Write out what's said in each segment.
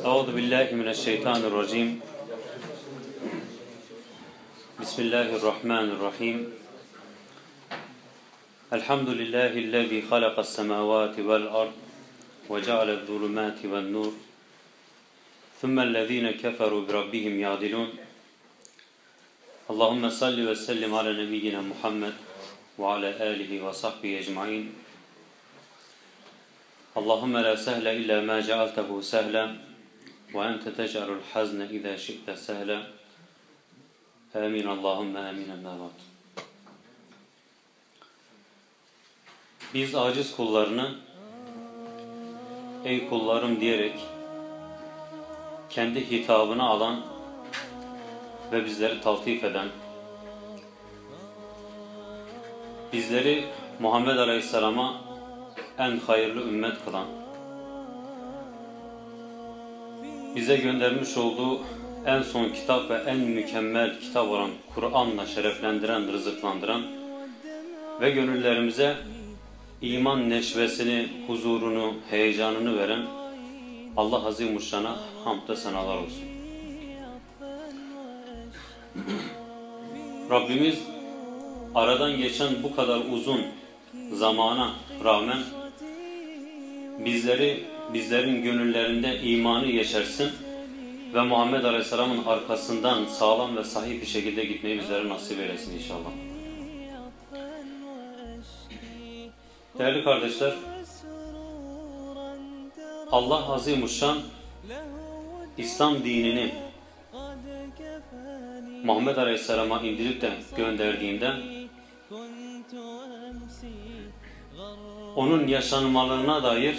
أعوذ بالله من الشيطان الرجيم. بسم الله الرحمن الرحيم. الحمد لله الذي خلق السماوات والأرض وجعل الظلمات والنور. ثم الذين كفروا بربهم يعدلون. اللهم صل وسلم على نبينا محمد وعلى آله وصحبه أجمعين. اللهم لا سهل إلا ما جعلته سهلا. وأنت تجعل الحزن إذا شئت سهلا آمين اللهم آمين أما بعد Biz aciz kullarını ey kullarım diyerek kendi hitabını alan ve bizleri taltif eden bizleri Muhammed Aleyhisselam'a en hayırlı ümmet kılan bize göndermiş olduğu en son kitap ve en mükemmel kitap olan Kur'an'la şereflendiren, rızıklandıran ve gönüllerimize iman neşvesini, huzurunu, heyecanını veren Allah Azimuşşan'a hamd senalar olsun. Rabbimiz aradan geçen bu kadar uzun zamana rağmen bizleri bizlerin gönüllerinde imanı yeşersin ve Muhammed Aleyhisselam'ın arkasından sağlam ve sahih bir şekilde gitmeyi bizlere nasip eylesin inşallah. Değerli kardeşler, Allah Azimuşşan İslam dinini Muhammed Aleyhisselam'a indirip de gönderdiğinde onun yaşanmalarına dair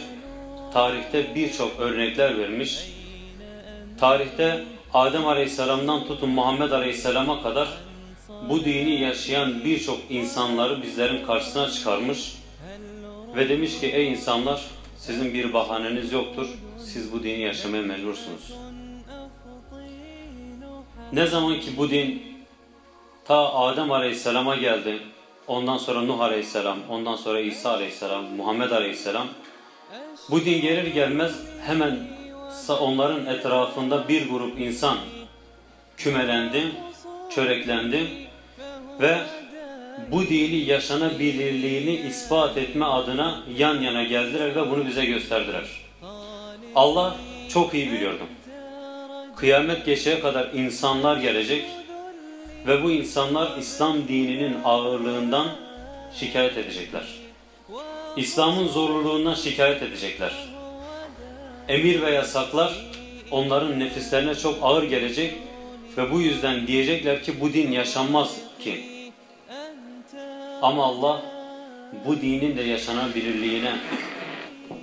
tarihte birçok örnekler vermiş. Tarihte Adem Aleyhisselam'dan tutun Muhammed Aleyhisselam'a kadar bu dini yaşayan birçok insanları bizlerin karşısına çıkarmış ve demiş ki ey insanlar sizin bir bahaneniz yoktur. Siz bu dini yaşamaya mecbursunuz. Ne zaman ki bu din ta Adem Aleyhisselam'a geldi, ondan sonra Nuh Aleyhisselam, ondan sonra İsa Aleyhisselam, Muhammed Aleyhisselam bu din gelir gelmez hemen onların etrafında bir grup insan kümelendi, çöreklendi ve bu dini yaşanabilirliğini ispat etme adına yan yana geldiler ve bunu bize gösterdiler. Allah çok iyi biliyordu. Kıyamet geçeye kadar insanlar gelecek ve bu insanlar İslam dininin ağırlığından şikayet edecekler. İslam'ın zorluğundan şikayet edecekler. Emir ve yasaklar onların nefislerine çok ağır gelecek ve bu yüzden diyecekler ki bu din yaşanmaz ki. Ama Allah bu dinin de yaşanabilirliğine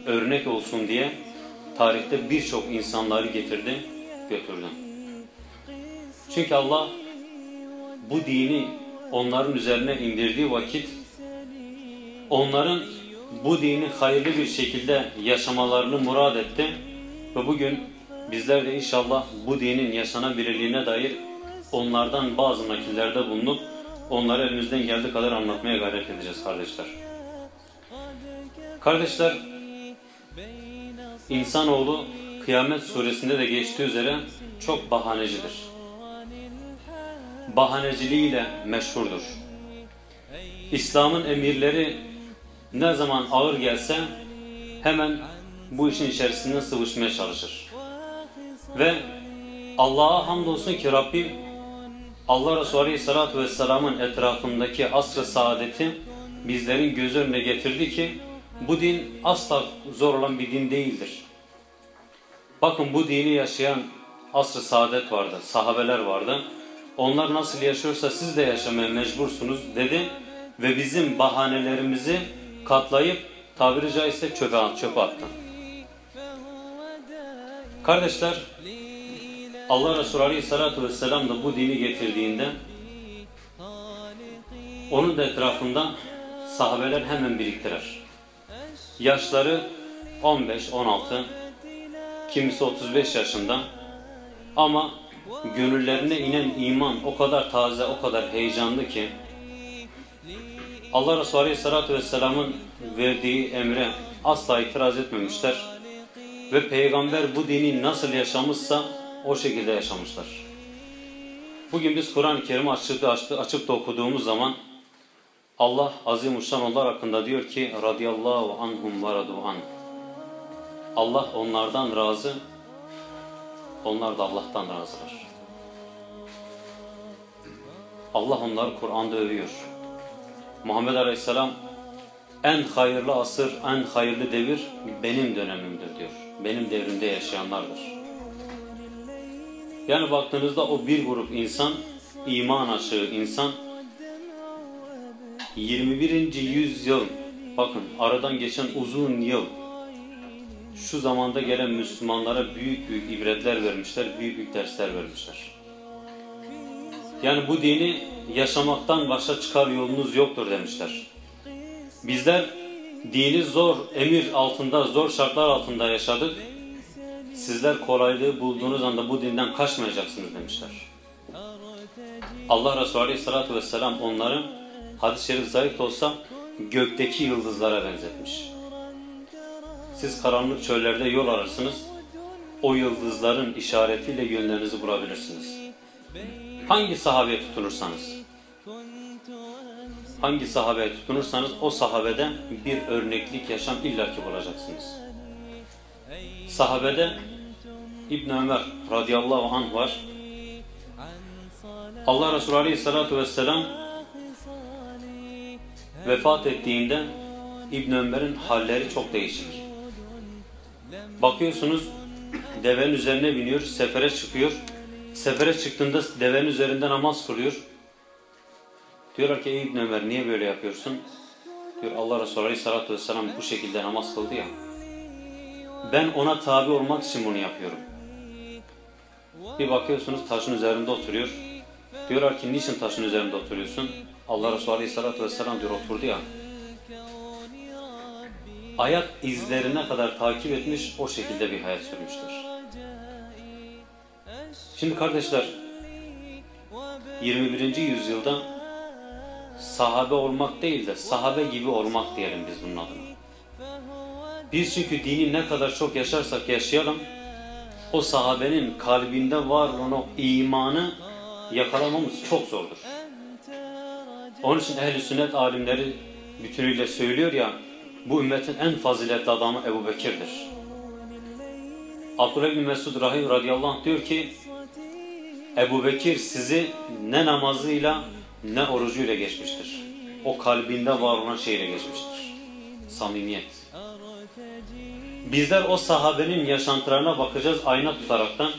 örnek olsun diye tarihte birçok insanları getirdi, götürdü. Çünkü Allah bu dini onların üzerine indirdiği vakit onların bu dini hayırlı bir şekilde yaşamalarını murad etti ve bugün bizler de inşallah bu dinin yaşanabilirliğine dair onlardan bazı nakillerde bulunup onları elimizden geldiği kadar anlatmaya gayret edeceğiz kardeşler. Kardeşler, insanoğlu Kıyamet suresinde de geçtiği üzere çok bahanecidir. Bahaneciliğiyle meşhurdur. İslam'ın emirleri ne zaman ağır gelse hemen bu işin içerisinde sıvışmaya çalışır. Ve Allah'a hamdolsun ki Rabbim Allah Resulü Aleyhisselatü Vesselam'ın etrafındaki asr-ı saadeti bizlerin göz önüne getirdi ki bu din asla zor olan bir din değildir. Bakın bu dini yaşayan asr-ı saadet vardı, sahabeler vardı. Onlar nasıl yaşıyorsa siz de yaşamaya mecbursunuz dedi ve bizim bahanelerimizi katlayıp tabiri caizse çöpe, çöpe attı. Kardeşler, Allah Resulü Aleyhisselatü Vesselam da bu dini getirdiğinde onun da etrafında sahabeler hemen biriktirer. Yaşları 15, 16, kimisi 35 yaşında ama gönüllerine inen iman o kadar taze, o kadar heyecanlı ki Allah Resulü Aleyhisselatü Vesselam'ın verdiği emre asla itiraz etmemişler. Ve peygamber bu dini nasıl yaşamışsa o şekilde yaşamışlar. Bugün biz Kur'an-ı Kerim'i açıp, açıp, da okuduğumuz zaman Allah Azimuşşan onlar hakkında diyor ki radıyallahu anhum ve an. Allah onlardan razı, onlar da Allah'tan razılar. Allah onları Kur'an'da övüyor. Muhammed Aleyhisselam en hayırlı asır, en hayırlı devir benim dönemimdir diyor. Benim devrimde yaşayanlardır. Yani baktığınızda o bir grup insan, iman aşığı insan 21. yüzyıl bakın aradan geçen uzun yıl şu zamanda gelen Müslümanlara büyük büyük ibretler vermişler, büyük büyük dersler vermişler. Yani bu dini yaşamaktan başka çıkar yolunuz yoktur demişler. Bizler dini zor emir altında, zor şartlar altında yaşadık. Sizler kolaylığı bulduğunuz anda bu dinden kaçmayacaksınız demişler. Allah Resulü Aleyhisselatü Vesselam onları hadis-i şerif zayıf da olsa gökteki yıldızlara benzetmiş. Siz karanlık çöllerde yol ararsınız. O yıldızların işaretiyle yönlerinizi bulabilirsiniz. Hangi sahabeye tutunursanız, hangi sahabeye tutunursanız o sahabede bir örneklik yaşam illaki bulacaksınız. Sahabede İbn Ömer radıyallahu anh var. Allah Resulü aleyhissalatu vesselam vefat ettiğinde İbn Ömer'in halleri çok değişik. Bakıyorsunuz devenin üzerine biniyor, sefere çıkıyor. Sefere çıktığında devenin üzerinde namaz kılıyor. Diyorlar ki İbn Ömer niye böyle yapıyorsun? Diyor Allah Resulü Aleyhisselatü Vesselam bu şekilde namaz kıldı ya. Ben ona tabi olmak için bunu yapıyorum. Bir bakıyorsunuz taşın üzerinde oturuyor. Diyorlar ki niçin taşın üzerinde oturuyorsun? Allah Resulü Aleyhisselatü Vesselam diyor oturdu ya. Ayak izlerine kadar takip etmiş o şekilde bir hayat sürmüştür. Şimdi kardeşler 21. yüzyılda sahabe olmak değil de sahabe gibi olmak diyelim biz bunun adına. Biz çünkü dini ne kadar çok yaşarsak yaşayalım o sahabenin kalbinde var olan o imanı yakalamamız çok zordur. Onun için ehl sünnet alimleri bütünüyle söylüyor ya bu ümmetin en faziletli adamı Ebu Bekir'dir. Abdullah bin Mesud Rahim radıyallahu anh diyor ki Ebu Bekir sizi ne namazıyla ne orucuyla geçmiştir. O kalbinde var olan şeyle geçmiştir. Samimiyet. Bizler o sahabenin yaşantılarına bakacağız ayna tutaraktan.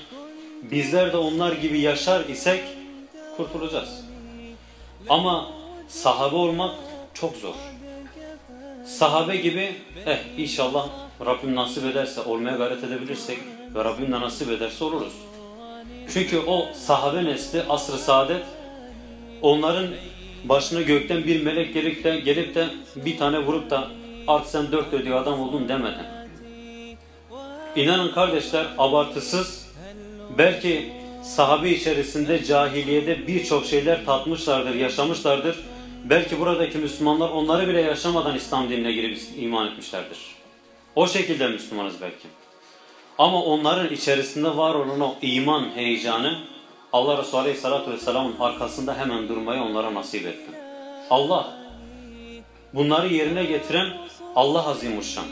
Bizler de onlar gibi yaşar isek kurtulacağız. Ama sahabe olmak çok zor. Sahabe gibi eh inşallah Rabbim nasip ederse olmaya gayret edebilirsek ve Rabbim de nasip ederse oluruz. Çünkü o sahabe nesli asr-ı saadet onların başına gökten bir melek gelip de, gelip de bir tane vurup da artık sen dört ödüğü adam oldun demeden. İnanın kardeşler abartısız belki sahabe içerisinde cahiliyede birçok şeyler tatmışlardır, yaşamışlardır. Belki buradaki Müslümanlar onları bile yaşamadan İslam dinine girip iman etmişlerdir. O şekilde Müslümanız belki. Ama onların içerisinde var olan o iman heyecanı Allah Resulü Aleyhisselatü Vesselam'ın arkasında hemen durmayı onlara nasip etti. Allah bunları yerine getiren Allah Azimuşşan.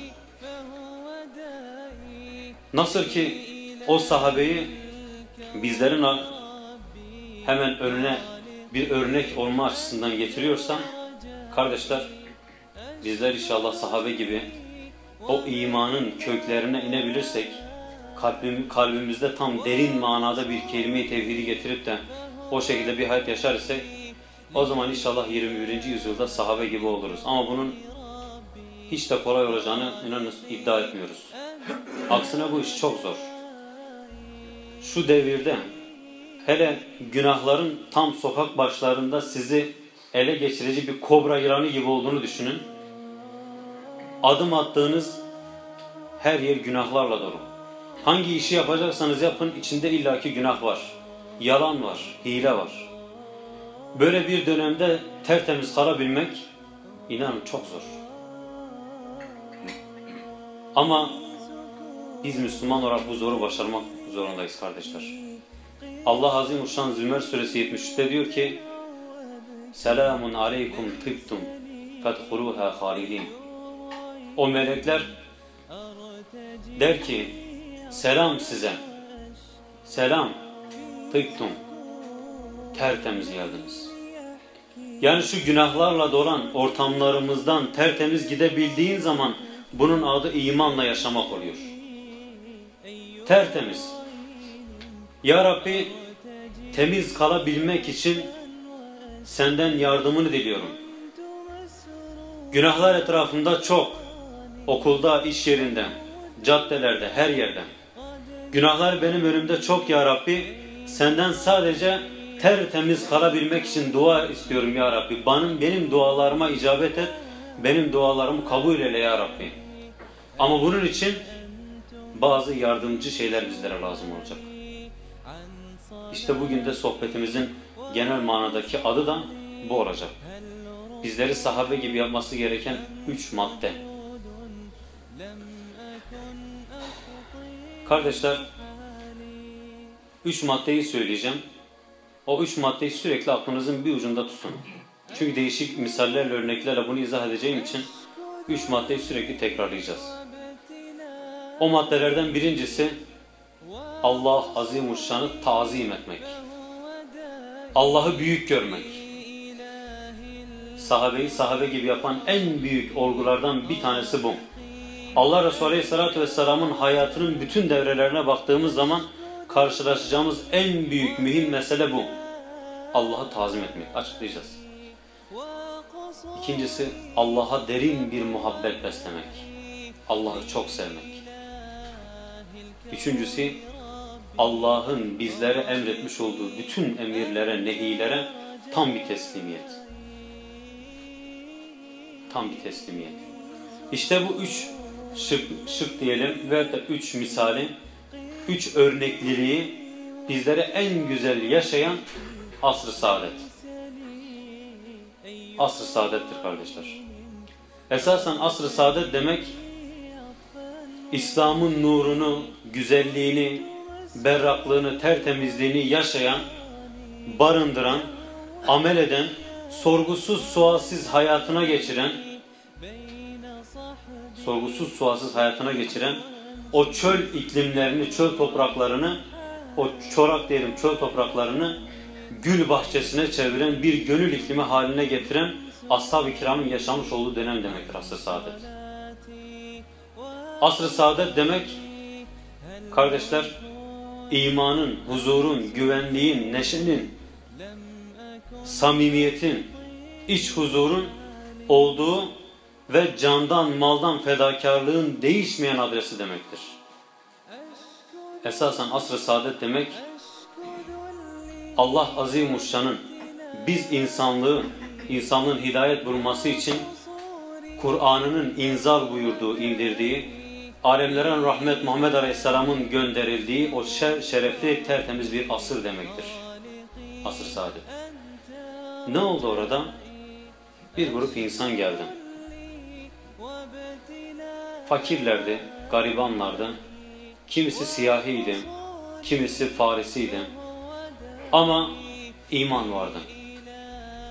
Nasıl ki o sahabeyi bizlerin hemen önüne bir örnek olma açısından getiriyorsa kardeşler bizler inşallah sahabe gibi o imanın köklerine inebilirsek kalbim, kalbimizde tam derin manada bir kelime-i tevhidi getirip de o şekilde bir hayat yaşar ise o zaman inşallah 21. yüzyılda sahabe gibi oluruz. Ama bunun hiç de kolay olacağını inanın iddia etmiyoruz. Aksine bu iş çok zor. Şu devirde hele günahların tam sokak başlarında sizi ele geçirici bir kobra yılanı gibi olduğunu düşünün. Adım attığınız her yer günahlarla dolu. Hangi işi yapacaksanız yapın içinde illaki günah var. Yalan var, hile var. Böyle bir dönemde tertemiz kalabilmek inanın çok zor. Ama Biz Müslüman olarak bu zoru başarmak zorundayız kardeşler. Allah Azimuşşan Zümer suresi 73'te diyor ki Selamun aleykum tıbtum fedhuluha halidin O melekler der ki selam size selam tıbtum tertemiz geldiniz. Yani şu günahlarla dolan ortamlarımızdan tertemiz gidebildiğin zaman bunun adı imanla yaşamak oluyor. Tertemiz. Ya Rabbi temiz kalabilmek için senden yardımını diliyorum. Günahlar etrafında çok. Okulda, iş yerinde, caddelerde, her yerde. Günahlar benim önümde çok ya Rabbi. Senden sadece tertemiz kalabilmek için dua istiyorum ya Rabbi. Benim, benim dualarıma icabet et. Benim dualarımı kabul eyle ya Rabbi. Ama bunun için bazı yardımcı şeyler bizlere lazım olacak. İşte bugün de sohbetimizin genel manadaki adı da bu olacak. Bizleri sahabe gibi yapması gereken üç madde. Kardeşler, üç maddeyi söyleyeceğim. O üç maddeyi sürekli aklınızın bir ucunda tutun. Çünkü değişik misallerle, örneklerle bunu izah edeceğim için üç maddeyi sürekli tekrarlayacağız. O maddelerden birincisi Allah Azimuşşan'ı tazim etmek. Allah'ı büyük görmek. Sahabeyi sahabe gibi yapan en büyük olgulardan bir tanesi bu. Allah Resulü Aleyhisselatü Vesselam'ın hayatının bütün devrelerine baktığımız zaman karşılaşacağımız en büyük mühim mesele bu. Allah'ı tazim etmek. Açıklayacağız. İkincisi Allah'a derin bir muhabbet beslemek. Allah'ı çok sevmek. Üçüncüsü Allah'ın bizlere emretmiş olduğu bütün emirlere, nehilere tam bir teslimiyet. Tam bir teslimiyet. İşte bu üç şık, şık diyelim ve de üç misali, üç örnekliliği bizlere en güzel yaşayan asr-ı saadet. Asr-ı saadettir kardeşler. Esasen asr-ı saadet demek İslam'ın nurunu, güzelliğini, berraklığını, tertemizliğini yaşayan, barındıran, amel eden, sorgusuz sualsiz hayatına geçiren, sorgusuz sualsiz hayatına geçiren o çöl iklimlerini, çöl topraklarını, o çorak diyelim çöl topraklarını gül bahçesine çeviren bir gönül iklimi haline getiren ashab-ı kiramın yaşamış olduğu dönem demektir asr-ı saadet. Asr-ı saadet demek kardeşler imanın, huzurun, güvenliğin, neşenin, samimiyetin, iç huzurun olduğu ve candan, maldan fedakarlığın değişmeyen adresi demektir. Esasen asr-ı saadet demek Allah Azimuşşan'ın biz insanlığı, insanlığın hidayet bulması için Kur'an'ının inzal buyurduğu, indirdiği, alemlerin rahmet Muhammed Aleyhisselam'ın gönderildiği o şerefli, tertemiz bir asır demektir. Asır saadet. Ne oldu orada? Bir grup insan geldi. Fakirlerdi, garibanlardı. Kimisi siyahiydi, kimisi farisiydi. Ama iman vardı.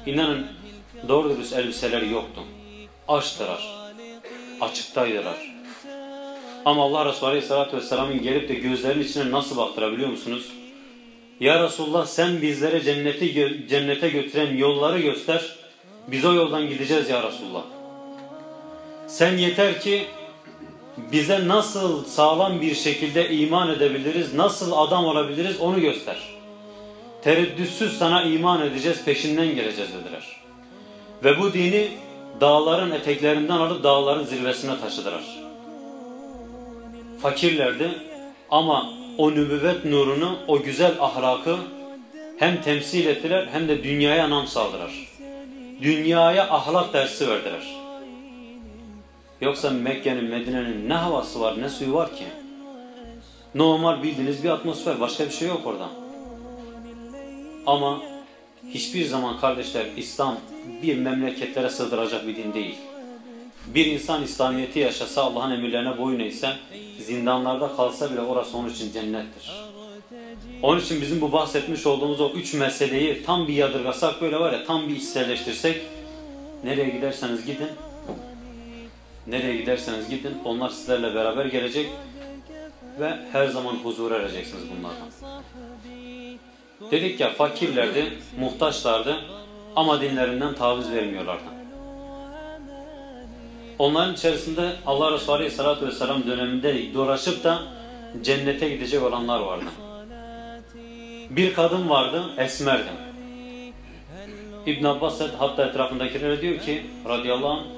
İnanın doğru dürüst elbiseleri yoktu. Açtılar. Açıktaydılar. Ama Allah Resulü Aleyhisselatü Vesselam'ın gelip de gözlerinin içine nasıl baktırabiliyor musunuz? Ya Resulullah sen bizlere cenneti cennete götüren yolları göster. Biz o yoldan gideceğiz ya Resulullah. Sen yeter ki bize nasıl sağlam bir şekilde iman edebiliriz, nasıl adam olabiliriz onu göster. Tereddütsüz sana iman edeceğiz, peşinden geleceğiz dediler. Ve bu dini dağların eteklerinden alıp dağların zirvesine taşıdılar. Fakirlerdi ama o nübüvvet nurunu, o güzel ahlakı hem temsil ettiler hem de dünyaya nam saldılar. Dünyaya ahlak dersi verdiler. Yoksa Mekke'nin, Medine'nin ne havası var, ne suyu var ki? Normal bildiğiniz bir atmosfer, başka bir şey yok orada. Ama hiçbir zaman kardeşler İslam bir memleketlere sığdıracak bir din değil. Bir insan İslamiyet'i yaşasa, Allah'ın emirlerine boyun eğse, zindanlarda kalsa bile orası onun için cennettir. Onun için bizim bu bahsetmiş olduğumuz o üç meseleyi tam bir yadırgasak böyle var ya tam bir içselleştirsek nereye giderseniz gidin nereye giderseniz gidin onlar sizlerle beraber gelecek ve her zaman huzur ereceksiniz bunlardan. Dedik ya fakirlerdi, muhtaçlardı ama dinlerinden taviz vermiyorlardı. Onların içerisinde Allah Resulü Aleyhisselatü Vesselam döneminde dolaşıp da cennete gidecek olanlar vardı. Bir kadın vardı, esmerdi. İbn Abbas hatta etrafındakilere diyor ki radıyallahu anh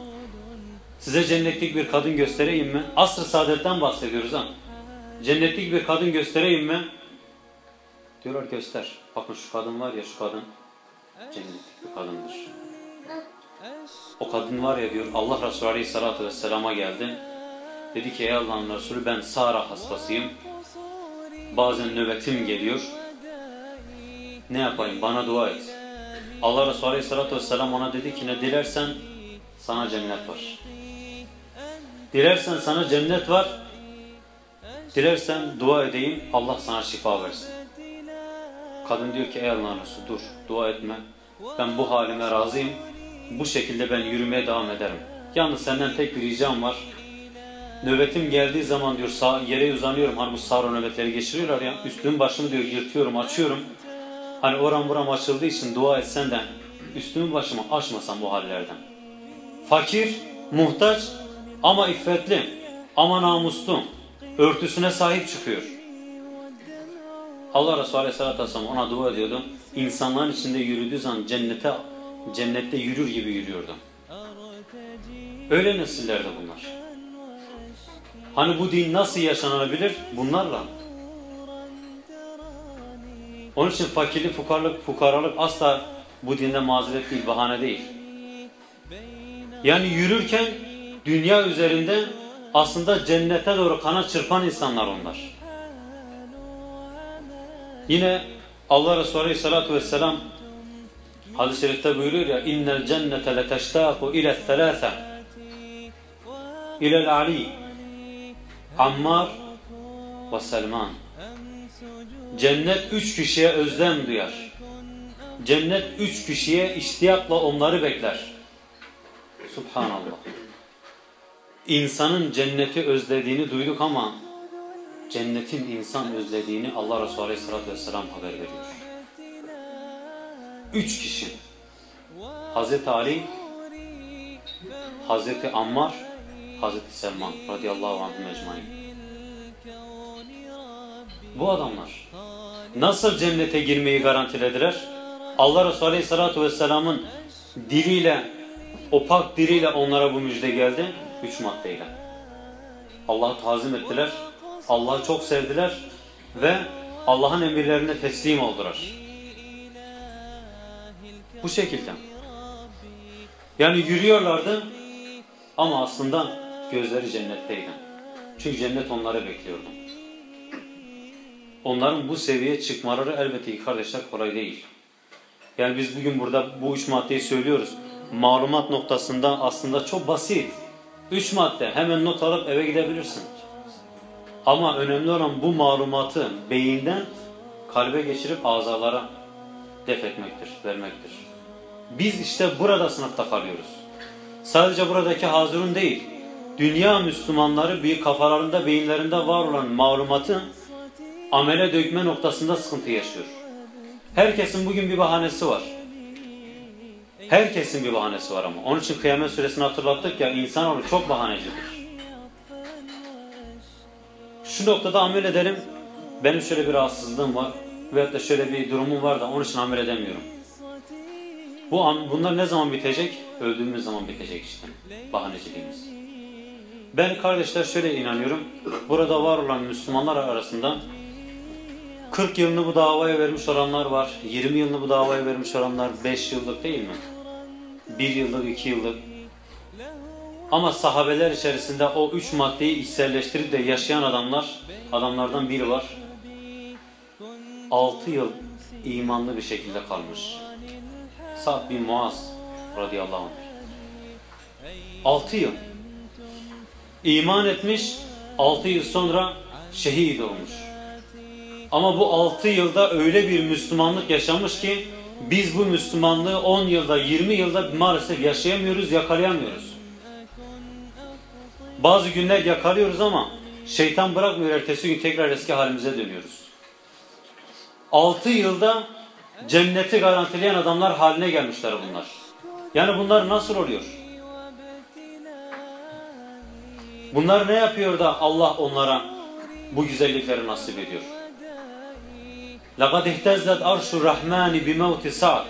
size cennetlik bir kadın göstereyim mi? Asr-ı saadetten bahsediyoruz ha. Cennetlik bir kadın göstereyim mi? Diyorlar göster. Bakın şu kadın var ya şu kadın cennetlik bir kadındır. O kadın var ya diyor Allah Resulü Aleyhisselatü Vesselam'a geldi. Dedi ki ey Allah'ın Resulü ben Sara hastasıyım. Bazen nöbetim geliyor. Ne yapayım bana dua et. Allah Resulü Aleyhisselatü Vesselam ona dedi ki ne dilersen sana cennet var. Dilersen sana cennet var. Dilersen dua edeyim Allah sana şifa versin. Kadın diyor ki ey Allah'ın Resulü dur dua etme. Ben bu halime razıyım. Bu şekilde ben yürümeye devam ederim. Yalnız senden tek bir ricam var. Nöbetim geldiği zaman diyor sağ, yere uzanıyorum. Hani bu sağır nöbetleri geçiriyorlar ya. Üstüm başımı diyor yırtıyorum açıyorum. Hani oram buram açıldığı için dua etsen de üstümü başımı açmasam bu hallerden. Fakir, muhtaç ama iffetli, ama namuslu, örtüsüne sahip çıkıyor. Allah Resulü Aleyhisselatü Vesselam ona dua ediyordu. İnsanların içinde yürüdüğü zaman cennete, cennette yürür gibi yürüyordu. Öyle nesillerdi bunlar. Hani bu din nasıl yaşanabilir? Bunlarla. Onun için fakirlik, fukarlık, fukaralık asla bu dinde mazeret değil, bahane değil. Yani yürürken dünya üzerinde aslında cennete doğru kanat çırpan insanlar onlar. Yine Allah Resulü Aleyhisselatü Vesselam hadis-i şerifte buyuruyor ya innel cennete leteştâku ile thelâse ilel Ali Ammar ve Selman Cennet üç kişiye özlem duyar. Cennet üç kişiye iştiyakla onları bekler. Subhanallah. İnsanın cenneti özlediğini duyduk ama cennetin insan özlediğini Allah Resulü Aleyhisselatü Vesselam haber veriyor. Üç kişi. Hazreti Ali, Hazreti Ammar, Hazreti Selman radıyallahu anh mecmain. Bu adamlar nasıl cennete girmeyi garantilediler? Allah Resulü Aleyhisselatü Vesselam'ın diliyle, opak diliyle onlara bu müjde geldi. Üç maddeyle. Allah'ı tazim ettiler, Allah'ı çok sevdiler ve Allah'ın emirlerine teslim oldular. Bu şekilde. Yani yürüyorlardı ama aslında gözleri cennetteydi. Çünkü cennet onları bekliyordu. Onların bu seviyeye çıkmaları elbette ki kardeşler kolay değil. Yani biz bugün burada bu üç maddeyi söylüyoruz. Malumat noktasında aslında çok basit. Üç madde hemen not alıp eve gidebilirsin. Ama önemli olan bu malumatı beyinden kalbe geçirip azalara def etmektir, vermektir. Biz işte burada sınıfta kalıyoruz. Sadece buradaki hazırın değil, dünya Müslümanları bir kafalarında, beyinlerinde var olan malumatı amele dökme noktasında sıkıntı yaşıyor. Herkesin bugün bir bahanesi var. Herkesin bir bahanesi var ama. Onun için kıyamet suresini hatırlattık ya insanoğlu çok bahanecidir. Şu noktada amel edelim. Benim şöyle bir rahatsızlığım var. Veyahut da şöyle bir durumum var da onun için amel edemiyorum. Bu bunlar ne zaman bitecek? Öldüğümüz zaman bitecek işte. Bahaneciliğimiz. Ben kardeşler şöyle inanıyorum. Burada var olan Müslümanlar arasında 40 yılını bu davaya vermiş olanlar var. 20 yılını bu davaya vermiş olanlar 5 yıllık değil mi? 1 yıllık, 2 yıllık. Ama sahabeler içerisinde o üç maddeyi içselleştirip de yaşayan adamlar, adamlardan biri var. 6 yıl imanlı bir şekilde kalmış. Sa'd bin Muaz radıyallahu anh. 6 yıl. iman etmiş, 6 yıl sonra şehit olmuş. Ama bu 6 yılda öyle bir Müslümanlık yaşamış ki biz bu Müslümanlığı 10 yılda, 20 yılda maalesef yaşayamıyoruz, yakalayamıyoruz. Bazı günler yakalıyoruz ama şeytan bırakmıyor ertesi gün tekrar eski halimize dönüyoruz. 6 yılda cenneti garantileyen adamlar haline gelmişler bunlar. Yani bunlar nasıl oluyor? Bunlar ne yapıyor da Allah onlara bu güzellikleri nasip ediyor? لَقَدْ اِهْتَزَّتْ عَرْشُ الرَّحْمَانِ بِمَوْتِ سَعْدٍ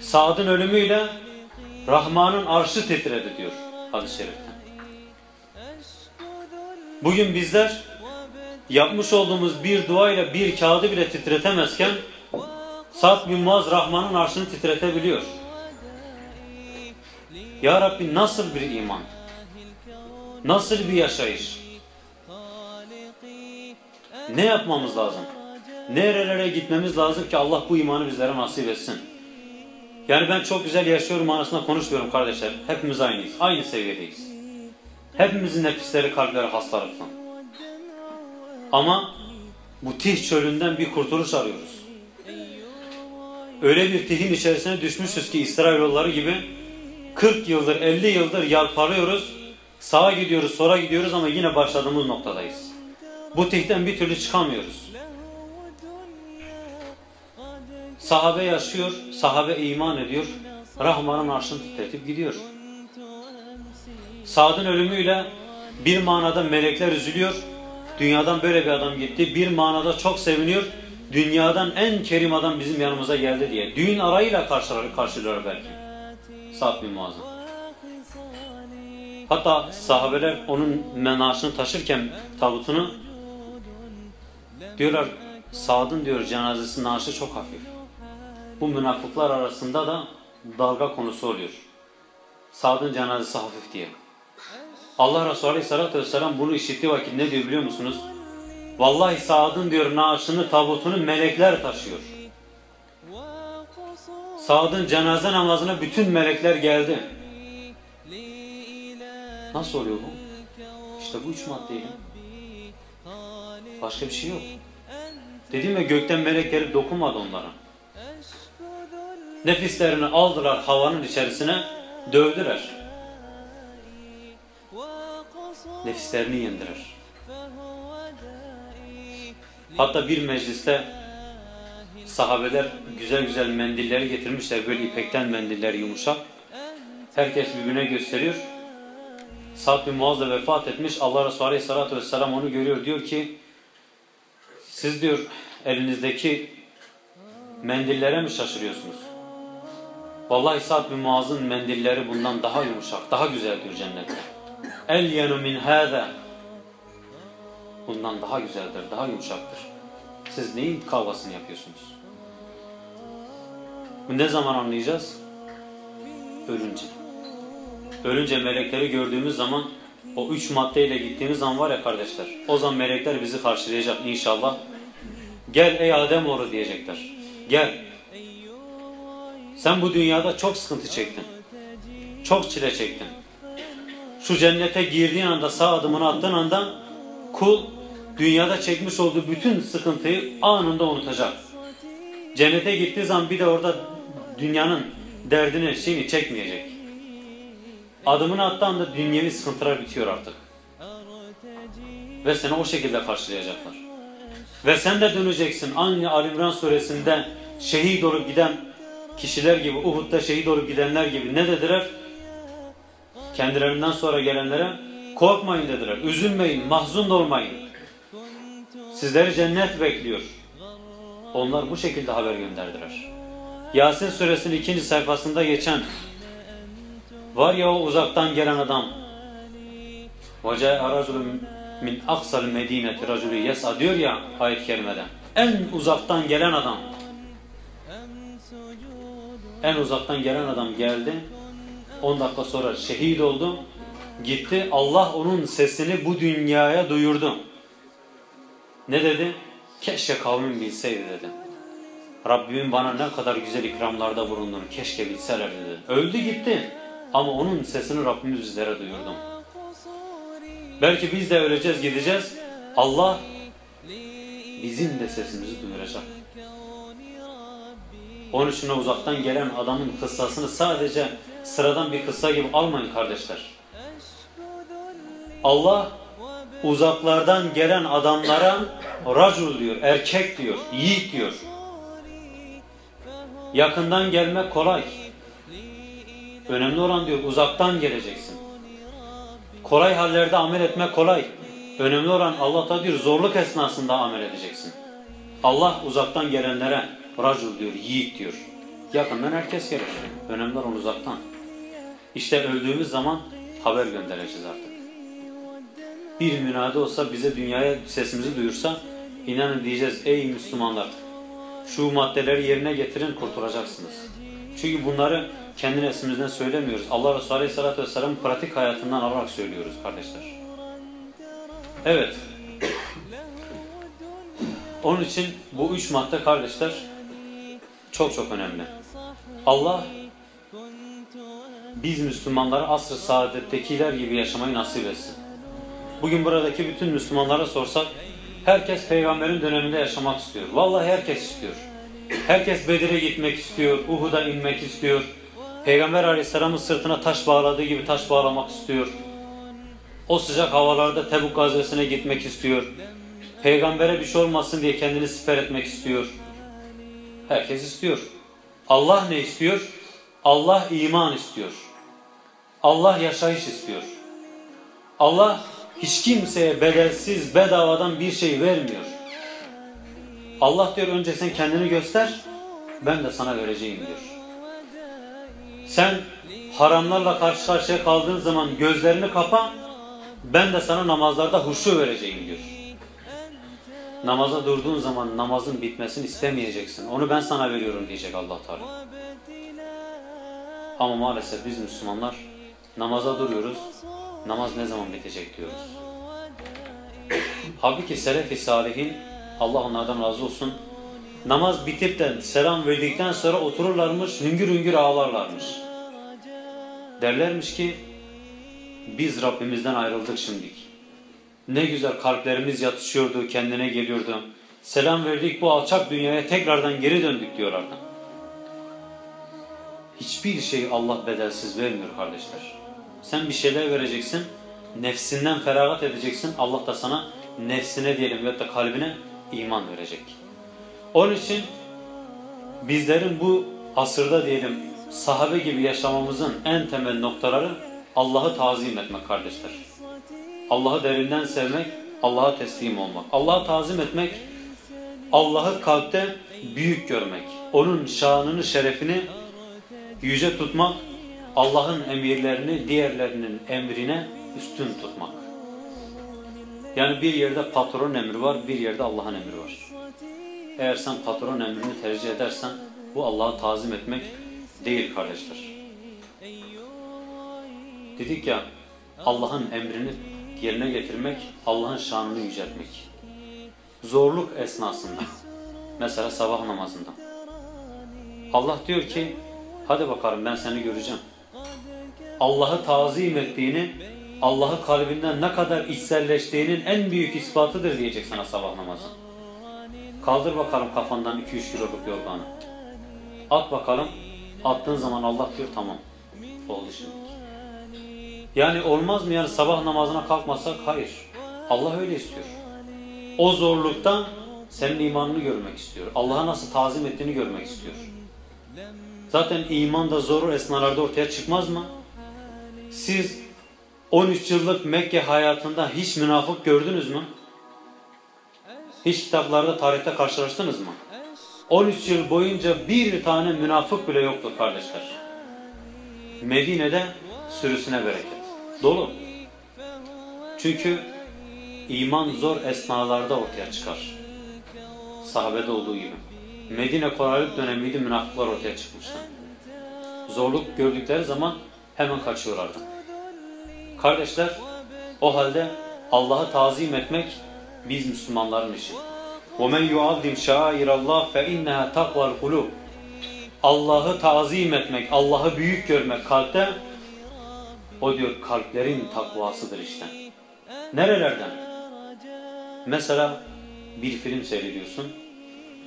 Sa'd'ın ölümüyle Rahman'ın arşı titredi diyor hadis-i şerifte. Bugün bizler yapmış olduğumuz bir duayla bir kağıdı bile titretemezken Sa'd bin Muaz Rahman'ın arşını titretebiliyor. Ya Rabbi nasıl bir iman? Nasıl bir yaşayış? Ne yapmamız lazım? Nerelere gitmemiz lazım ki Allah bu imanı bizlere nasip etsin? Yani ben çok güzel yaşıyorum manasında konuşmuyorum kardeşler. Hepimiz aynıyız. Aynı seviyedeyiz. Hepimizin nefisleri, kalpleri hastalıktan. Ama bu tih çölünden bir kurtuluş arıyoruz. Öyle bir tihin içerisine düşmüşüz ki İsrailoğulları gibi 40 yıldır, 50 yıldır yalparıyoruz. Sağa gidiyoruz, sola gidiyoruz ama yine başladığımız noktadayız. Bu tihten bir türlü çıkamıyoruz. Sahabe yaşıyor, sahabe iman ediyor. Rahman'ın arşını titretip gidiyor. Sad'ın ölümüyle bir manada melekler üzülüyor. Dünyadan böyle bir adam gitti. Bir manada çok seviniyor. Dünyadan en kerim adam bizim yanımıza geldi diye. Düğün karşılar, karşılıyor belki. Sa'd bin Muaz'ın. Hatta sahabeler onun menaşını taşırken tabutunu diyorlar Sa'd'ın diyor cenazesinin naaşı çok hafif. Bu münafıklar arasında da dalga konusu oluyor. Sa'd'ın cenazesi hafif diye. Allah Resulü Aleyhisselatü Vesselam bunu işittiği vakit ne diyor biliyor musunuz? Vallahi Sa'd'ın diyor naaşını, tabutunu melekler taşıyor. Sa'd'ın cenaze namazına bütün melekler geldi. Nasıl oluyor bu? İşte bu üç maddeyle. Başka bir şey yok. Dedim ya gökten melek gelip dokunmadı onlara. Nefislerini aldılar havanın içerisine, dövdüler. Nefislerini yendiler. Hatta bir mecliste sahabeler güzel güzel mendilleri getirmişler. Böyle ipekten mendiller yumuşak. Herkes birbirine gösteriyor. Sa'd bin Muaz da vefat etmiş. Allah Resulü Aleyhisselatü Vesselam onu görüyor. Diyor ki siz diyor elinizdeki mendillere mi şaşırıyorsunuz? Vallahi Sa'd bin Muaz'ın mendilleri bundan daha yumuşak, daha güzel diyor cennette. El yenu min hâze Bundan daha güzeldir, daha yumuşaktır. Siz neyin kavgasını yapıyorsunuz? Bu ne zaman anlayacağız? Ölünce. Ölünce melekleri gördüğümüz zaman o üç maddeyle gittiğimiz zaman var ya kardeşler. O zaman melekler bizi karşılayacak inşallah. Gel ey Ademoğlu diyecekler. Gel. Sen bu dünyada çok sıkıntı çektin. Çok çile çektin. Şu cennete girdiğin anda sağ adımını attığın anda kul dünyada çekmiş olduğu bütün sıkıntıyı anında unutacak. Cennete gittiği zaman bir de orada dünyanın derdini, şeyini çekmeyecek. Adımını attığı anda dünyevi sıkıntılar bitiyor artık. Ve seni o şekilde karşılayacaklar. Ve sen de döneceksin. Aynı Ali İmran suresinde şehit olup giden kişiler gibi Uhud'da şehit olup gidenler gibi ne dediler? Kendilerinden sonra gelenlere korkmayın dediler. Üzülmeyin, mahzun olmayın. Sizleri cennet bekliyor. Onlar bu şekilde haber gönderdiler. Yasin suresinin ikinci sayfasında geçen Var ya o uzaktan gelen adam Hoca aracılım min aksal medineti racülü yesa diyor ya ayet kerimeden. En uzaktan gelen adam. En uzaktan gelen adam geldi. 10 dakika sonra şehit oldu. Gitti. Allah onun sesini bu dünyaya duyurdu. Ne dedi? Keşke kavmim bilseydi dedi. Rabbimin bana ne kadar güzel ikramlarda bulunduğunu keşke bilseler dedi. Öldü gitti. Ama onun sesini Rabbimiz bizlere duyurdu. Belki biz de öleceğiz gideceğiz. Allah bizim de sesimizi duyuracak. Onun için uzaktan gelen adamın kıssasını sadece sıradan bir kıssa gibi almayın kardeşler. Allah uzaklardan gelen adamlara racul diyor, erkek diyor, yiğit diyor. Yakından gelmek kolay. Önemli olan diyor uzaktan geleceksin. Kolay hallerde amel etmek kolay. Önemli olan Allah da diyor zorluk esnasında amel edeceksin. Allah uzaktan gelenlere racul diyor, yiğit diyor. Yakından herkes gelir. Önemli olan uzaktan. İşte öldüğümüz zaman haber göndereceğiz artık. Bir münade olsa bize dünyaya sesimizi duyursa inanın diyeceğiz ey Müslümanlar şu maddeleri yerine getirin kurtulacaksınız. Çünkü bunları kendi nefsimizden söylemiyoruz. Allah Resulü Aleyhisselatü Vesselam'ın pratik hayatından alarak söylüyoruz kardeşler. Evet. Onun için bu üç madde kardeşler çok çok önemli. Allah biz Müslümanlara asr-ı saadettekiler gibi yaşamayı nasip etsin. Bugün buradaki bütün Müslümanlara sorsak herkes peygamberin döneminde yaşamak istiyor. Vallahi herkes istiyor. Herkes Bedir'e gitmek istiyor, Uhud'a inmek istiyor. Peygamber aleyhisselamın sırtına taş bağladığı gibi taş bağlamak istiyor. O sıcak havalarda Tebuk gazvesine gitmek istiyor. Peygambere bir şey olmasın diye kendini siper etmek istiyor. Herkes istiyor. Allah ne istiyor? Allah iman istiyor. Allah yaşayış istiyor. Allah hiç kimseye bedelsiz, bedavadan bir şey vermiyor. Allah diyor önce sen kendini göster, ben de sana vereceğim diyor. Sen haramlarla karşı karşıya kaldığın zaman gözlerini kapa, ben de sana namazlarda huşu vereceğim diyor. Namaza durduğun zaman namazın bitmesini istemeyeceksin. Onu ben sana veriyorum diyecek Allah Teala. Ama maalesef biz Müslümanlar namaza duruyoruz. Namaz ne zaman bitecek diyoruz. Halbuki selef-i salihin Allah onlardan razı olsun. Namaz bitip de selam verdikten sonra otururlarmış, hüngür hüngür ağlarlarmış. Derlermiş ki biz Rabbimizden ayrıldık şimdik. Ne güzel kalplerimiz yatışıyordu, kendine geliyordu. Selam verdik bu alçak dünyaya tekrardan geri döndük diyorlardı. Hiçbir şey Allah bedelsiz vermiyor kardeşler. Sen bir şeyler vereceksin, nefsinden feragat edeceksin. Allah da sana nefsine diyelim veyahut da kalbine iman verecek. Onun için bizlerin bu asırda diyelim sahabe gibi yaşamamızın en temel noktaları Allah'ı tazim etmek kardeşler. Allah'ı derinden sevmek, Allah'a teslim olmak. Allah'ı tazim etmek, Allah'ı kalpte büyük görmek. Onun şanını, şerefini yüce tutmak, Allah'ın emirlerini diğerlerinin emrine üstün tutmak. Yani bir yerde patron emri var, bir yerde Allah'ın emri var. Eğer sen patron emrini tercih edersen bu Allah'ı tazim etmek değil kardeşler. Dedik ya Allah'ın emrini yerine getirmek, Allah'ın şanını yüceltmek. Zorluk esnasında, mesela sabah namazında. Allah diyor ki, hadi bakalım ben seni göreceğim. Allah'ı tazim ettiğini, Allah'ı kalbinden ne kadar içselleştiğinin en büyük ispatıdır diyecek sana sabah namazı. Kaldır bakalım kafandan 2-3 kiloluk yorganı. At bakalım. Attığın zaman Allah diyor tamam. Oldu şimdi. Yani olmaz mı yani sabah namazına kalkmasak? Hayır. Allah öyle istiyor. O zorluktan senin imanını görmek istiyor. Allah'a nasıl tazim ettiğini görmek istiyor. Zaten iman da zor esnalarda ortaya çıkmaz mı? Siz 13 yıllık Mekke hayatında hiç münafık gördünüz mü? Hiç kitaplarda, tarihte karşılaştınız mı? 13 yıl boyunca bir tane münafık bile yoktur kardeşler. Medine'de sürüsüne bereket Dolu. Çünkü iman zor esnalarda ortaya çıkar. Sahabede olduğu gibi. Medine kolaylık dönemiydi münafıklar ortaya çıkmıştı. Zorluk gördükleri zaman hemen kaçıyorlardı. Kardeşler o halde Allah'ı tazim etmek biz Müslümanların işi. وَمَنْ يُعَظِّمْ شَعَائِرَ اللّٰهِ فَاِنَّهَا تَقْوَى الْقُلُوبِ Allah'ı tazim etmek, Allah'ı büyük görmek kalpte o diyor kalplerin takvasıdır işte. Nerelerden? Mesela bir film seyrediyorsun.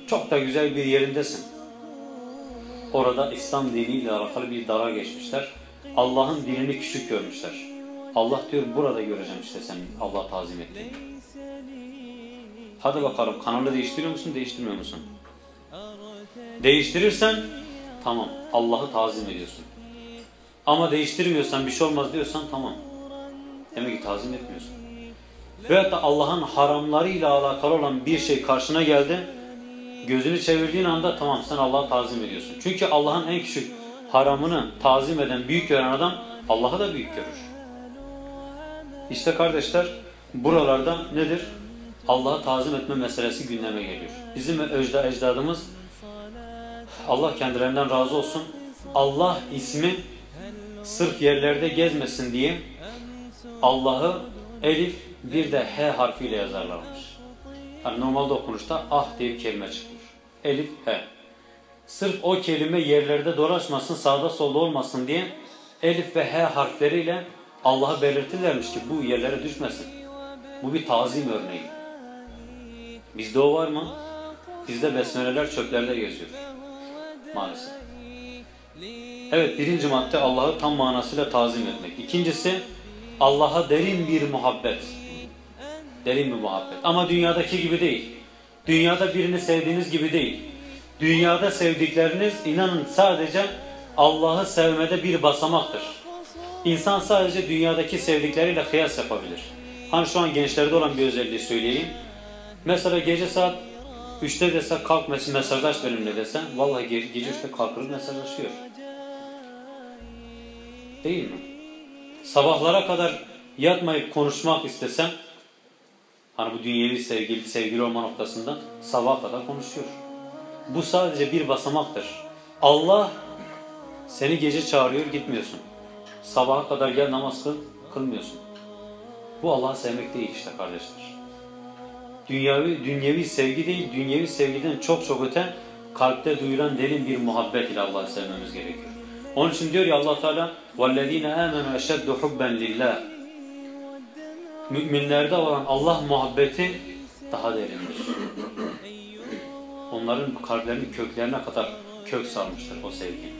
Çok da güzel bir yerindesin. Orada İslam diniyle alakalı bir dara geçmişler. Allah'ın dinini küçük görmüşler. Allah diyor burada göreceğim işte senin Allah tazim ettiğini. Hadi bakalım kanalı değiştiriyor musun değiştirmiyor musun? Değiştirirsen tamam Allah'ı tazim ediyorsun. Ama değiştirmiyorsan bir şey olmaz diyorsan tamam. Demek ki tazim etmiyorsun. Veyahut da Allah'ın haramlarıyla alakalı olan bir şey karşına geldi. Gözünü çevirdiğin anda tamam sen Allah'ı tazim ediyorsun. Çünkü Allah'ın en küçük haramını tazim eden, büyük gören adam Allah'ı da büyük görür. İşte kardeşler buralarda nedir? Allah'ı tazim etme meselesi gündeme geliyor. Bizim ecda ecdadımız Allah kendilerinden razı olsun. Allah ismi sırf yerlerde gezmesin diye Allah'ı elif bir de H harfiyle yazarlarmış. Yani normalde okunuşta ah diye bir kelime çıkıyor. Elif H. Sırf o kelime yerlerde dolaşmasın, sağda solda olmasın diye elif ve H harfleriyle Allah'ı belirtirlermiş ki bu yerlere düşmesin. Bu bir tazim örneği. Bizde o var mı? Bizde besmeleler çöplerde geziyor. Maalesef. Evet birinci madde Allah'ı tam manasıyla tazim etmek. İkincisi Allah'a derin bir muhabbet. Derin bir muhabbet. Ama dünyadaki gibi değil. Dünyada birini sevdiğiniz gibi değil. Dünyada sevdikleriniz inanın sadece Allah'ı sevmede bir basamaktır. İnsan sadece dünyadaki sevdikleriyle kıyas yapabilir. Hani şu an gençlerde olan bir özelliği söyleyeyim. Mesela gece saat 3'te dese kalk mesajlaş benimle desen vallahi gece 3'te kalkır mesajlaşıyor. Değil mi? Sabahlara kadar yatmayıp konuşmak istesem hani bu dünyevi sevgili, sevgili olma noktasında sabaha kadar konuşuyor. Bu sadece bir basamaktır. Allah seni gece çağırıyor gitmiyorsun. Sabaha kadar gel namaz kıl, kılmıyorsun. Bu Allah'ı sevmek değil işte kardeşler. Dünyavi, dünyevi sevgi değil, dünyevi sevgiden çok çok öte kalpte duyulan derin bir muhabbet ile Allah'ı sevmemiz gerekiyor. Onun için diyor ya Allah Teala "Vellezine amenu eşeddu hubben lillah." Müminlerde olan Allah muhabbeti daha derindir. Onların kalplerinin köklerine kadar kök sarmıştır o sevgi.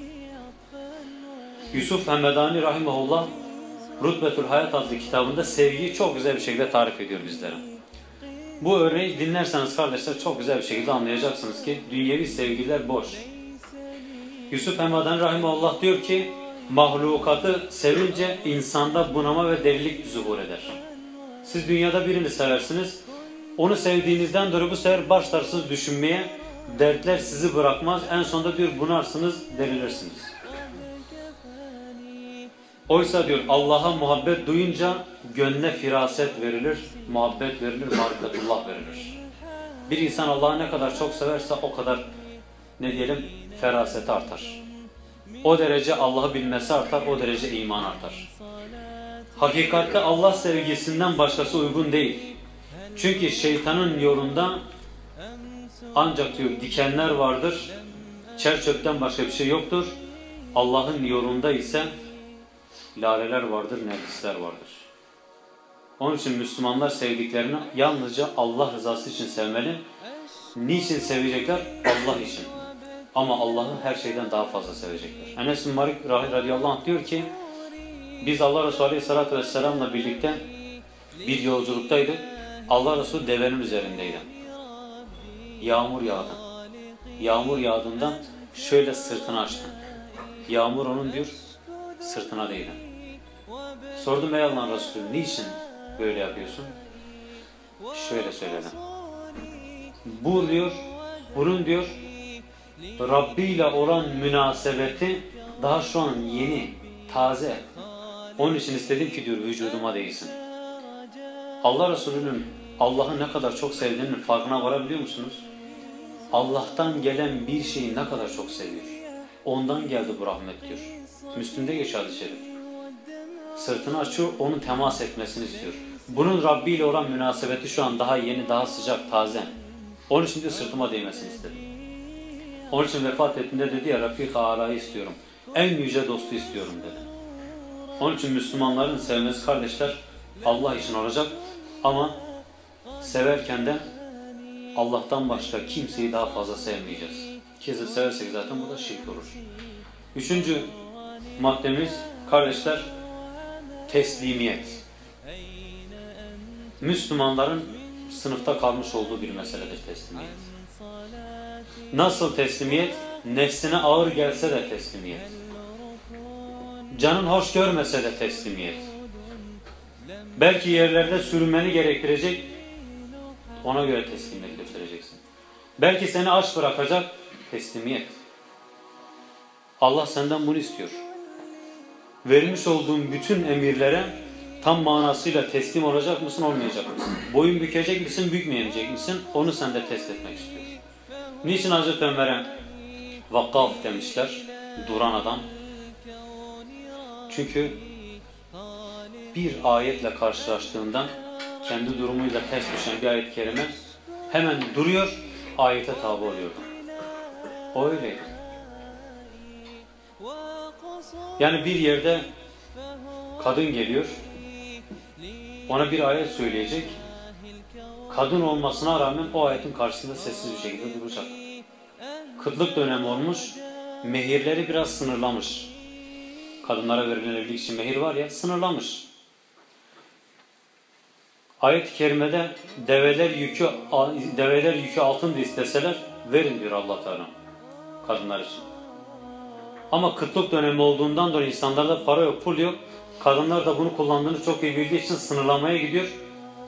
Yusuf Hemedani Rahimahullah Rutbetül Hayat adlı kitabında sevgiyi çok güzel bir şekilde tarif ediyor bizlere. Bu örneği dinlerseniz kardeşler çok güzel bir şekilde anlayacaksınız ki dünyevi sevgiler boş. Yusuf Hemmadan Rahimullah diyor ki mahlukatı sevince insanda bunama ve delilik zuhur eder. Siz dünyada birini seversiniz. Onu sevdiğinizden dolayı bu sefer başlarsınız düşünmeye. Dertler sizi bırakmaz. En sonunda diyor bunarsınız, delirirsiniz. Oysa diyor Allah'a muhabbet duyunca gönle firaset verilir, muhabbet verilir, marifetullah verilir. Bir insan Allah'ı ne kadar çok severse o kadar ne diyelim feraseti artar. O derece Allah'ı bilmesi artar, o derece iman artar. Hakikatte Allah sevgisinden başkası uygun değil. Çünkü şeytanın yolunda ancak diyor dikenler vardır, çer çöpten başka bir şey yoktur. Allah'ın yolunda ise laleler vardır, nefisler vardır. Onun için Müslümanlar sevdiklerini yalnızca Allah rızası için sevmeli. Niçin sevecekler? Allah için. Ama Allah'ı her şeyden daha fazla sevecekler. Enes bin Malik radıyallahu anh diyor ki biz Allah Resulü aleyhissalatü vesselamla birlikte bir yolculuktaydık. Allah Resulü devenin üzerindeydi. Yağmur yağdı. Yağmur yağdığından şöyle sırtını açtı. Yağmur onun diyor sırtına değdi. Sordum ey Allah'ın Resulü niçin böyle yapıyorsun? Şöyle söyledi. Bu diyor, bunun diyor Rabbi ile olan münasebeti daha şu an yeni, taze. Onun için istedim ki diyor vücuduma değsin. Allah Resulü'nün Allah'ı ne kadar çok sevdiğinin farkına varabiliyor musunuz? Allah'tan gelen bir şeyi ne kadar çok seviyor. Ondan geldi bu rahmet diyor. Müslüm'de hadis-i şerif. Sırtını açıyor, onun temas etmesini istiyor. Bunun Rabbi ile olan münasebeti şu an daha yeni, daha sıcak, taze. Onun için diyor sırtıma değmesini istedim. Onun için vefat ettiğinde dedi ya Rafika Ala'yı istiyorum. En yüce dostu istiyorum dedi. Onun için Müslümanların sevmesi kardeşler Allah için olacak. Ama severken de Allah'tan başka kimseyi daha fazla sevmeyeceğiz. Kezi seversek zaten bu da şirk olur. Üçüncü maddemiz kardeşler teslimiyet. Müslümanların sınıfta kalmış olduğu bir meseledir teslimiyet. Nasıl teslimiyet? Nefsine ağır gelse de teslimiyet. Canın hoş görmese de teslimiyet. Belki yerlerde sürünmeni gerektirecek, ona göre teslimiyet göstereceksin. Belki seni aç bırakacak, teslimiyet. Allah senden bunu istiyor. Vermiş olduğun bütün emirlere tam manasıyla teslim olacak mısın, olmayacak mısın? Boyun bükecek misin, bükmeyecek misin? Onu sende test etmek istiyor. Niçin Hazreti Ömer'e vakaf demişler, duran adam? Çünkü bir ayetle karşılaştığından kendi durumuyla ters düşen bir ayet-i kerime hemen duruyor, ayete tabi oluyordu. O öyleydi. Yani bir yerde kadın geliyor, ona bir ayet söyleyecek, kadın olmasına rağmen o ayetin karşısında sessiz bir şekilde duracak. Kıtlık dönemi olmuş, mehirleri biraz sınırlamış. Kadınlara verilen evlilik için mehir var ya, sınırlamış. Ayet-i kerimede develer yükü develer yükü altın da isteseler verin diyor Allah Teala kadınlar için. Ama kıtlık dönemi olduğundan dolayı insanlarda para yok, pul yok. Kadınlar da bunu kullandığını çok iyi bildiği için sınırlamaya gidiyor.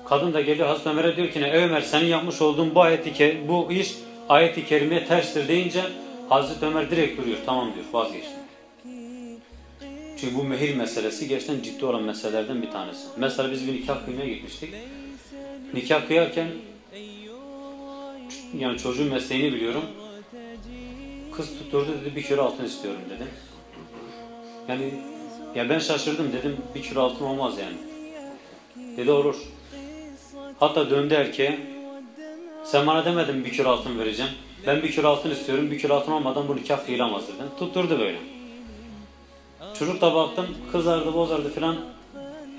Kadın da geliyor Hazreti Ömer'e diyor ki ne Ömer senin yapmış olduğun bu ayeti bu iş ayeti kerimeye terstir deyince Hazreti Ömer direkt duruyor. Tamam diyor vazgeçtim. Çünkü bu mehir meselesi gerçekten ciddi olan meselelerden bir tanesi. Mesela biz bir nikah kıymaya gitmiştik. Nikah kıyarken yani çocuğun mesleğini biliyorum. Kız tutturdu dedi bir kilo altın istiyorum dedi. Yani ya ben şaşırdım dedim bir kilo altın olmaz yani. Dedi olur. Hatta döndü erkeğe sen bana demedin bir kilo altın vereceğim. Ben bir kilo altın istiyorum. Bir kilo altın olmadan bu nikah kıyılamaz dedi. Tutturdu böyle. Çocuk da baktım kızardı bozardı filan.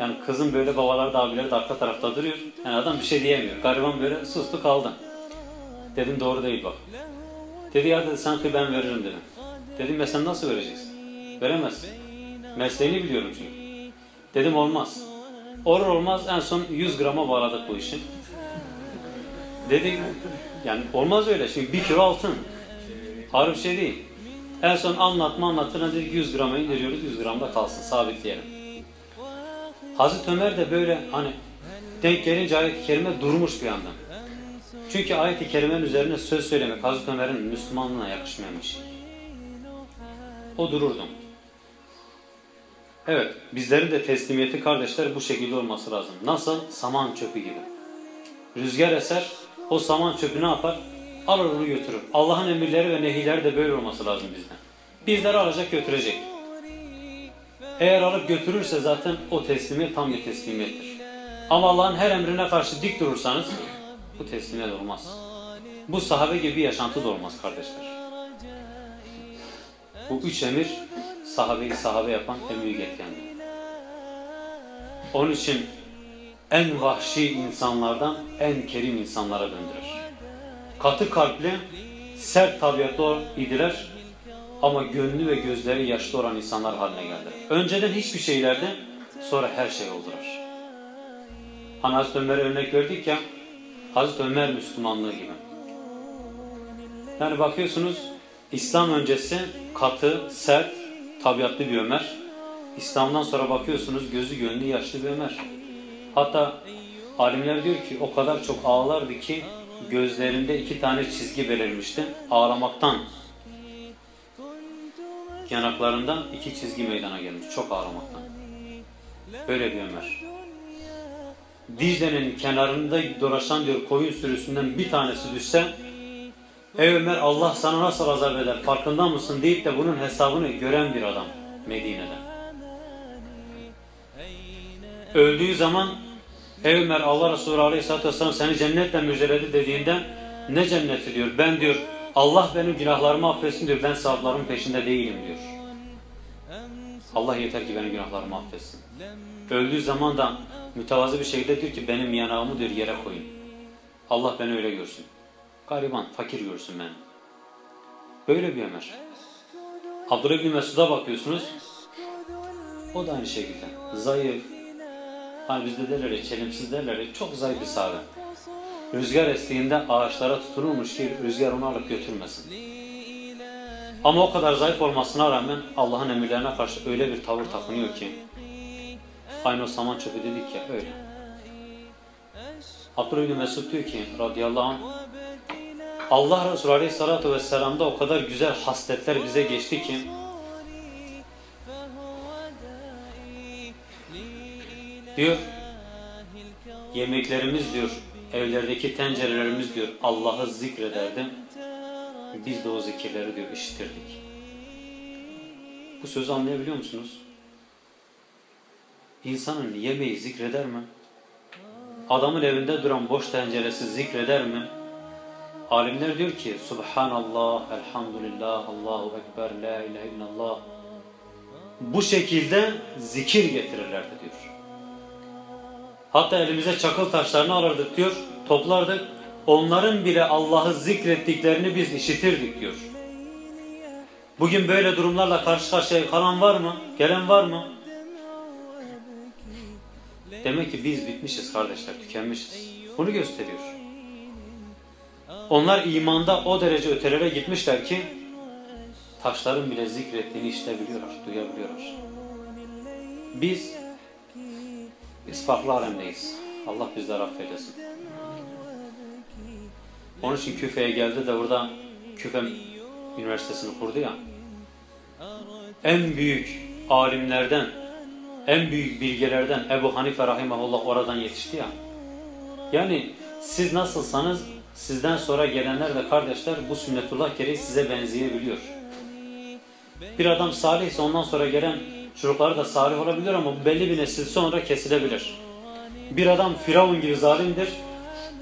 Yani kızın böyle babaları da abileri de arka tarafta duruyor. Yani adam bir şey diyemiyor. Gariban böyle sustu kaldı. Dedim doğru değil bak. Dedi ya dedi sanki ben veririm dedim. Dedim ya sen nasıl vereceksin? Veremezsin. Mesleğini biliyorum çünkü. Dedim olmaz. Olur olmaz en son 100 grama bağladık bu işi. Dedik yani olmaz öyle. Şimdi bir kilo altın. Bir şey değil. En son anlatma anlatına dedik 100 grama indiriyoruz. 100 gramda kalsın sabitleyelim. Hazreti Ömer de böyle hani denk gelince ayet-i kerime durmuş bir anda. Çünkü ayet-i kerimenin üzerine söz söylemek Hazreti Ömer'in Müslümanlığına yakışmayan bir şey. O dururdu. Evet, bizlerin de teslimiyeti kardeşler bu şekilde olması lazım. Nasıl? Saman çöpü gibi. Rüzgar eser, o saman çöpü ne yapar? Alır onu götürür. Allah'ın emirleri ve nehirleri de böyle olması lazım bizden. Bizleri alacak götürecek. Eğer alıp götürürse zaten o teslimiyet tam bir teslimiyettir. Ama Allah'ın her emrine karşı dik durursanız bu teslimiyet olmaz. Bu sahabe gibi yaşantı da olmaz kardeşler. Bu üç emir sahabeyi sahabe yapan en büyük etkendir. Onun için en vahşi insanlardan en kerim insanlara döndürür. Katı kalpli, sert tabiatlı idiler ama gönlü ve gözleri yaşlı olan insanlar haline geldiler. Önceden hiçbir şeylerdi, sonra her şey oldular. Hani Hazreti Ömer'e örnek verdik ya, Hazreti Ömer Müslümanlığı gibi. Yani bakıyorsunuz İslam öncesi katı, sert, tabiatlı bir Ömer. İslam'dan sonra bakıyorsunuz gözü gönlü yaşlı bir Ömer. Hatta alimler diyor ki o kadar çok ağlardı ki gözlerinde iki tane çizgi belirmişti. Ağlamaktan yanaklarından iki çizgi meydana gelmiş. Çok ağlamaktan. Böyle bir Ömer. Dicle'nin kenarında dolaşan diyor koyun sürüsünden bir tanesi düşse Ey Ömer Allah sana nasıl azap eder farkında mısın deyip de bunun hesabını gören bir adam Medine'de. Öldüğü zaman Ey Ömer Allah Resulü Aleyhisselatü Vesselam seni cennetle müjdeledi dediğinde ne cenneti diyor ben diyor Allah benim günahlarımı affetsin diyor ben sevaplarımın peşinde değilim diyor. Allah yeter ki benim günahlarımı affetsin. Öldüğü zaman da Mütevazı bir şekilde diyor ki benim yanağımı diyor yere koyun. Allah beni öyle görsün. Gariban, fakir görsün beni. Böyle bir Ömer. Abdullah İbni Mesud'a bakıyorsunuz. O da aynı şekilde. Zayıf. Hani bizde derler çelimsiz derler çok zayıf bir sahabe. Rüzgar estiğinde ağaçlara tutunurmuş ki rüzgar onu alıp götürmesin. Ama o kadar zayıf olmasına rağmen Allah'ın emirlerine karşı öyle bir tavır takınıyor ki aynı o saman çöpü dedik ya öyle. Abdullah İbni Mesud diyor ki radıyallahu anh Allah Resulü Aleyhisselatü Vesselam'da o kadar güzel hasletler bize geçti ki diyor yemeklerimiz diyor evlerdeki tencerelerimiz diyor Allah'ı zikrederdi. Biz de o zikirleri diyor işitirdik. Bu sözü anlayabiliyor musunuz? İnsanın yemeği zikreder mi? Adamın evinde duran boş tenceresi zikreder mi? Alimler diyor ki Subhanallah, Elhamdülillah, Allahu Ekber, La ilahe illallah. Bu şekilde zikir getirirlerdi diyor. Hatta elimize çakıl taşlarını alırdık diyor, toplardık. Onların bile Allah'ı zikrettiklerini biz işitirdik diyor. Bugün böyle durumlarla karşı karşıya kalan var mı? Gelen var mı? Demek ki biz bitmişiz kardeşler, tükenmişiz. Bunu gösteriyor. Onlar imanda o derece ötelere gitmişler ki taşların bile zikrettiğini işitebiliyorlar, duyabiliyorlar. Biz farklı alemdeyiz. Allah bizleri affeylesin. Onun için Küfe'ye geldi de burada Küfe Üniversitesi'ni kurdu ya. En büyük alimlerden, en büyük bilgelerden Ebu Hanife Rahimahullah oradan yetişti ya. Yani siz nasılsanız sizden sonra gelenler ve kardeşler bu sünnetullah gereği size benzeyebiliyor. Bir adam salih ise ondan sonra gelen çocukları da salih olabilir ama belli bir nesil sonra kesilebilir. Bir adam Firavun gibi zalimdir.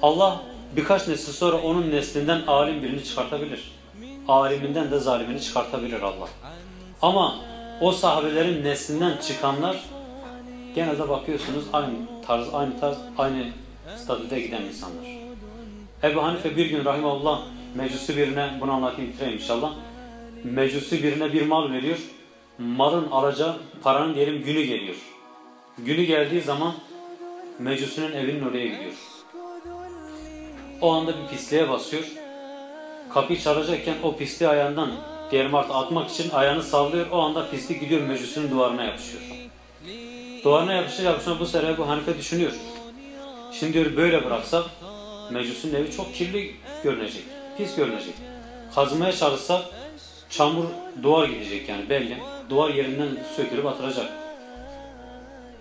Allah birkaç nesil sonra onun neslinden alim birini çıkartabilir. Aliminden de zalimini çıkartabilir Allah. Ama o sahabelerin neslinden çıkanlar genelde bakıyorsunuz aynı tarz, aynı tarz, aynı statüde giden insanlar. Ebu Hanife bir gün rahimahullah mecusi birine, bunu anlatayım bitireyim inşallah. Mecusi birine bir mal veriyor. Malın alacağı paranın diyelim günü geliyor. Günü geldiği zaman mecusinin evinin oraya gidiyor. O anda bir pisliğe basıyor. Kapıyı çalacakken o pisliği ayağından diğer martı atmak için ayağını sallıyor. O anda pislik gidiyor mecusinin duvarına yapışıyor. Duvarına yapışır yapışır bu sefer bu Hanife düşünüyor. Şimdi diyor böyle bıraksak mecusun evi çok kirli görünecek. Pis görünecek. Kazmaya çalışsak çamur duvar gidecek yani belli. Duvar yerinden sökülüp atılacak.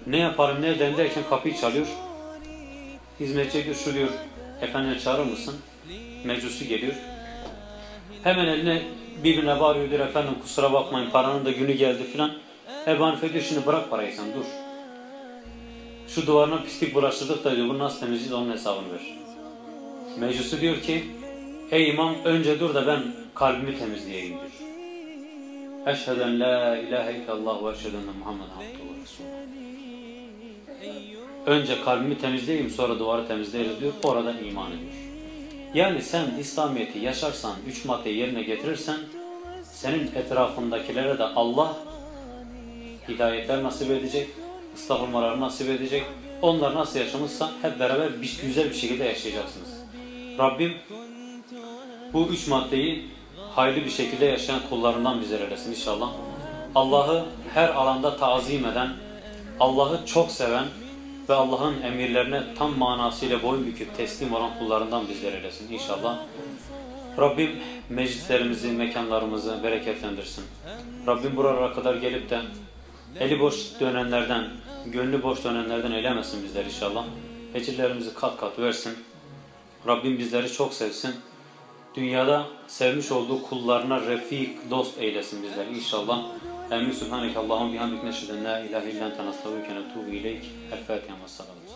Ne yaparım ne ederim derken kapıyı çalıyor. Hizmetçi diyor şu diyor efendine çağırır mısın? Mecusu geliyor. Hemen eline birbirine bağırıyor diyor efendim kusura bakmayın paranın da günü geldi filan. Ebu Hanife diyor şimdi bırak parayı sen dur. Şu duvarına pislik bulaştırdık da diyor bunu nasıl temizleyeceğiz onun hesabını ver. Mecusu diyor ki ey imam önce dur da ben kalbimi temizleyeyim diyor. Eşheden la ilahe illallah ve eşheden Muhammed resulü. Önce kalbimi temizleyeyim sonra duvarı temizleriz diyor. Orada iman ediyor. Yani sen İslamiyet'i yaşarsan, üç maddeyi yerine getirirsen senin etrafındakilere de Allah hidayetler nasip edecek, ıslah olmaları nasip edecek. Onlar nasıl yaşamışsa hep beraber bir, güzel bir şekilde yaşayacaksınız. Rabbim bu üç maddeyi hayırlı bir şekilde yaşayan kullarından bizler eylesin inşallah. Allah'ı her alanda tazim eden, Allah'ı çok seven ve Allah'ın emirlerine tam manasıyla boyun büküp teslim olan kullarından bizler eylesin inşallah. Rabbim meclislerimizi, mekanlarımızı bereketlendirsin. Rabbim buralara kadar gelip de eli boş dönenlerden, gönlü boş dönenlerden eylemesin bizler inşallah. Ecirlerimizi kat kat versin. Rabbim bizleri çok sevsin. Dünyada sevmiş olduğu kullarına refik, dost eylesin bizleri inşallah. Emin Sübhaneke Allah'ım bihamdik neşheden la ilahe illen tenastağüke netubu ileyk. El Fatiha ve.